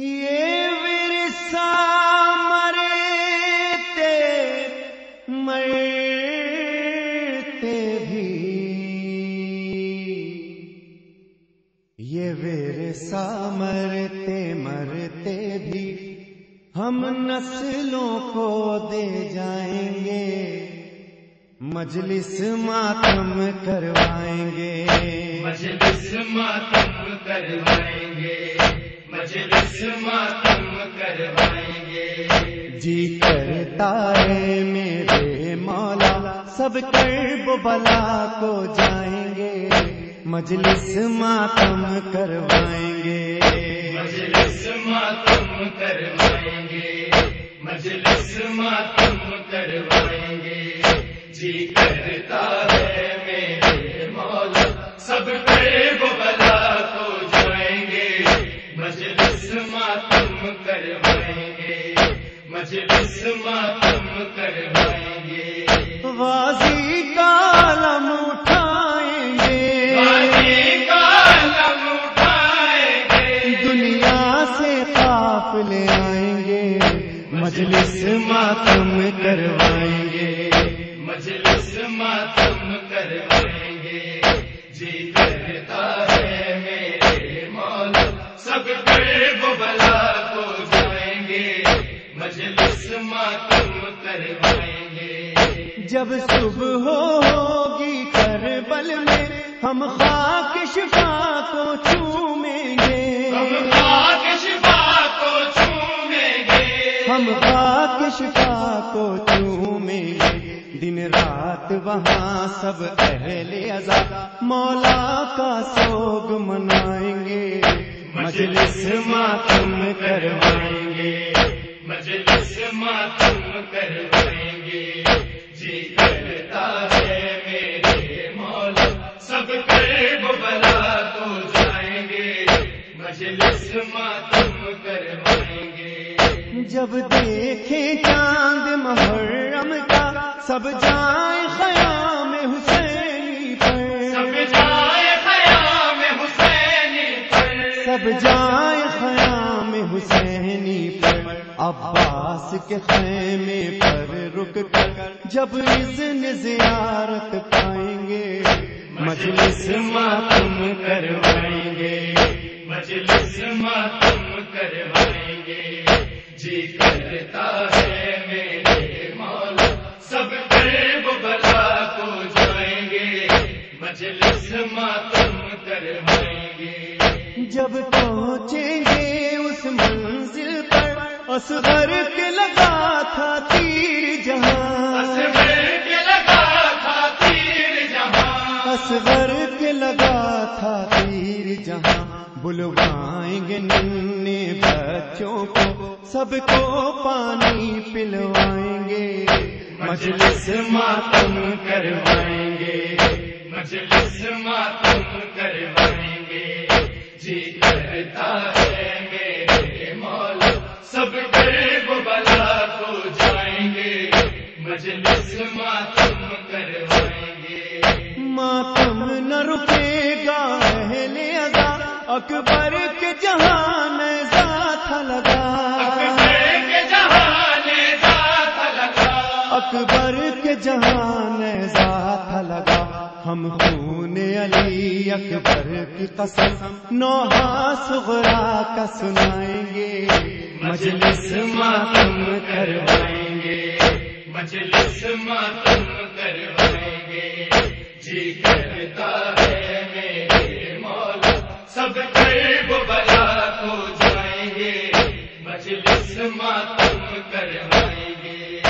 یہ ورثہ مرتے مرتے بھی۔ یہ ورثہ مرتے مرتے بھی ہم نسلوں کو دے جائیں گے، مجلس ماتم کروائیں گے۔ مجلس ماتم کروائیں گے۔ مجلس ماتم کروائیں گے۔ جی کرتا ہے میرے مولا سب کرب بلا کو جائیں گے۔ مجلس ماتم کروائیں گے۔ مجلس ماتم کروائیں گے۔ مجلس ماتم کروائیں گے۔ جی کرتا ہے میرے مولا سب قریب بلا مجلس ماتم کروائیں گے غازی کا علم اٹھائیں گے غازی کا علم اٹھائیں گے دنیا سے قافلے آئیں گے مجلس ماتم کروائیں گے۔ مجلس ماتم کروائیں گے۔ جی کرتا جب صبح ہوگی کربل میں ہم خاک شفا کو چومیں گے۔ ہم پاک شفا کو چھومیں گے۔ ہم خاک شفا کو چومیں گے۔ دن رات وہاں سب اہل ازا مولا کا سوگ منائیں گے۔ مجلس ماتم کروائیں گے۔ مجلس ماتم کروائیں گے۔ جی کرتا ہے میرے مولا۔ سب قریب بلا تو جائیں گے۔ مجلس ماتم کروائیں گے۔ جب دیکھیں چاند محرم کا سب جائیں خیام حسینی سب پر جائے خیام حسینی پر۔ سب جائیں عباس کے خیمے پر رک کر جب اذن زیارت پائیں گے، مجلس ماتم کروائیں گے، مجلس ماتم کروائیں گے۔ جی کرتا ہے میرے مولا، سب قریب بلا کو جائیں گے۔ مجلس ماتم کروائیں گے۔ جب پہنچیں گے اس منزل پر اصغر کے لگا تھا تیر جہاں۔ اصغر کے لگا تھا تیر جہاں۔ اصغر کے لگا تھا تیر جہاں۔ بلوائیں گے ننے بچوں کو سب کو پانی پلوائیں گے۔ مجلس ماتم کروائیں گے۔ مجلس ماتم کروائیں گے۔ جی کرتا ہے۔ اکبر کے جہان تھا لگا۔ اکبر کے جہان ذات لگا اکبر کے جہان لگا۔ ہم خون علی اکبر کی قسم نوحا سغرا کا سنائیں گے۔ مجلس ماتم کروائیں گے۔ مجلس ماتم کروائیں گے۔ جی کرتا ہے میرے مولا سب قریب بلا کو جائیں گے مجلس ماتم کروائیں گے۔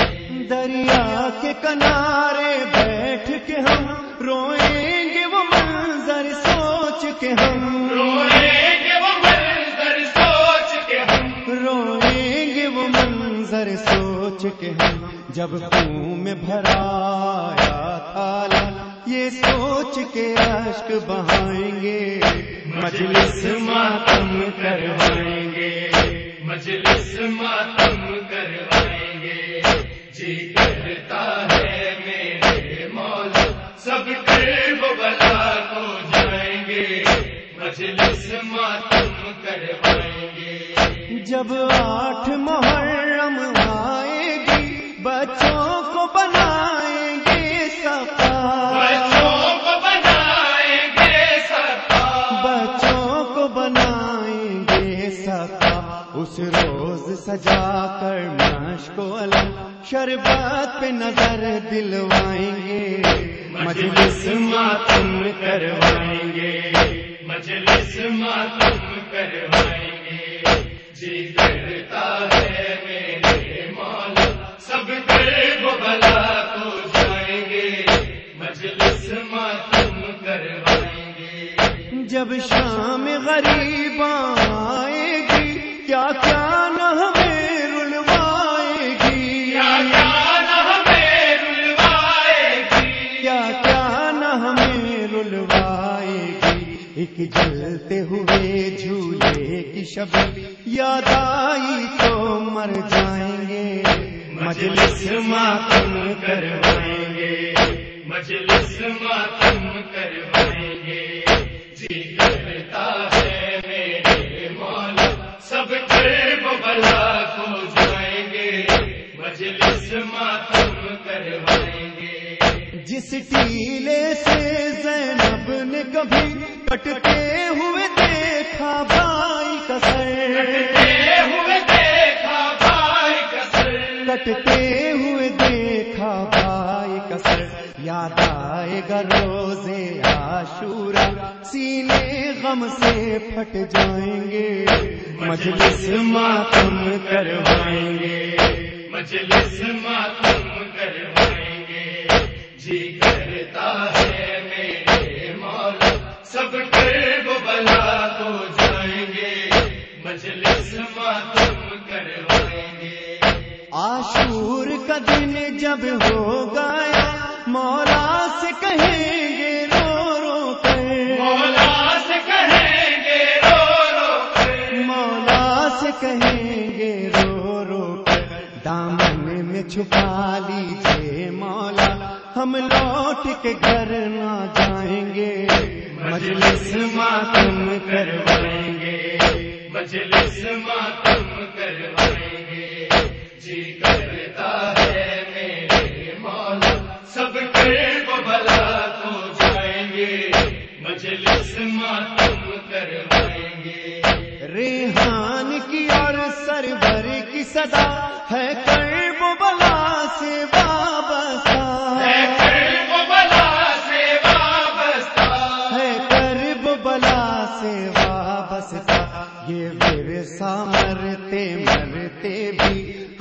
دریا کے کنارے بیٹھ کے ہم روئیں گے وہ منظر سوچ کے ہم روئیں گے وہ منظر سوچ کے ہم۔ روئیں گے وہ منظر سوچ کے ہم۔ جب خون میں بھرایا تھالا یہ سوچ کے اشک بہائیں گے۔ مجلس ماتم کروائیں گے۔ مجلس ماتم کروائیں گے۔ جی کرتا ہے میرے مولا، سب قریب بلا کو جائیں گے۔ مجلس ماتم کروائیں گے۔ جب آٹھ محرم آئے گی، بچوں کو بنائیں گے سپا سجا کر مشق و علم شربت پہ نظر دلوائیں گے۔ مجلس ماتم کروائیں گے۔ مجلس ماتم کروائیں گے۔ جی کرتا ہے میرے مولا، سب کرب بلا کو جائیں گے۔ مجلس ماتم کروائیں گے۔ جب شام غریب آئے گی، کیا کیا ایک جلتے ہوئے جھولے کی شب یاد آئی تو مر جائیں گے۔ مجلس ماتم کروائیں گے۔ مجلس ماتم کروائیں گے۔ جی کرتا ہے میرے مولا، سب کرب بلا کو جائیں گے۔ مجلس ماتم کروائیں گے۔ جس ٹیلے سے زینب نے کبھی کٹتے ہوئے دیکھا بھائی کا سر۔ اے ہوئے دیکھا بھائی کسر کٹتے ہوئے دیکھا بھائی کا سر۔ یاد آئے گا روزے عاشورا سینے غم سے پھٹ جائیں گے۔ مجلس ماتم کروائیں گے۔ مجلس ماتم کروائیں گے۔ جی کرتا ہے سب بلا جائیں گے مجلس ماتم کروائیں گے۔ آشور کا دن جب ہو گیا مولا سے کہیں گے رو رو کر۔ مولا سے کہیں گے رو رو کر۔ مولا سے کہیں گے رو رو کر۔ دامن میں چھپا لیجیے مولا ہم لوٹ کے گھر نہ جائیں گے۔ مجلس ماتم کروائیں گے۔ مجلس ماتم کروائیں گے۔ جی کرتا ہے میرے مولا، سب کرب بلا کو جائیں گے۔ مجلس ماتم کروائیں گے۔ ریحان کی اور سرور کی صدا ہے کرب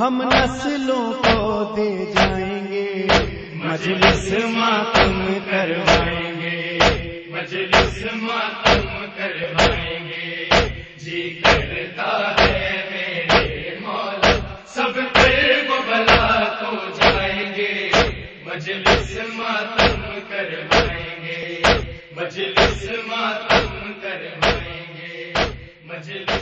ہم نسلوں کو دے جائیں گے۔ مجلس ماتم کروائیں گے۔ مجلس ماتم کروائیں گے۔ جی کرتا ہے میرے مولا، سب کرب بلا کو جائیں گے۔ مجلس ماتم کروائیں گے۔ مجلس ماتم کروائیں گے۔ مجلس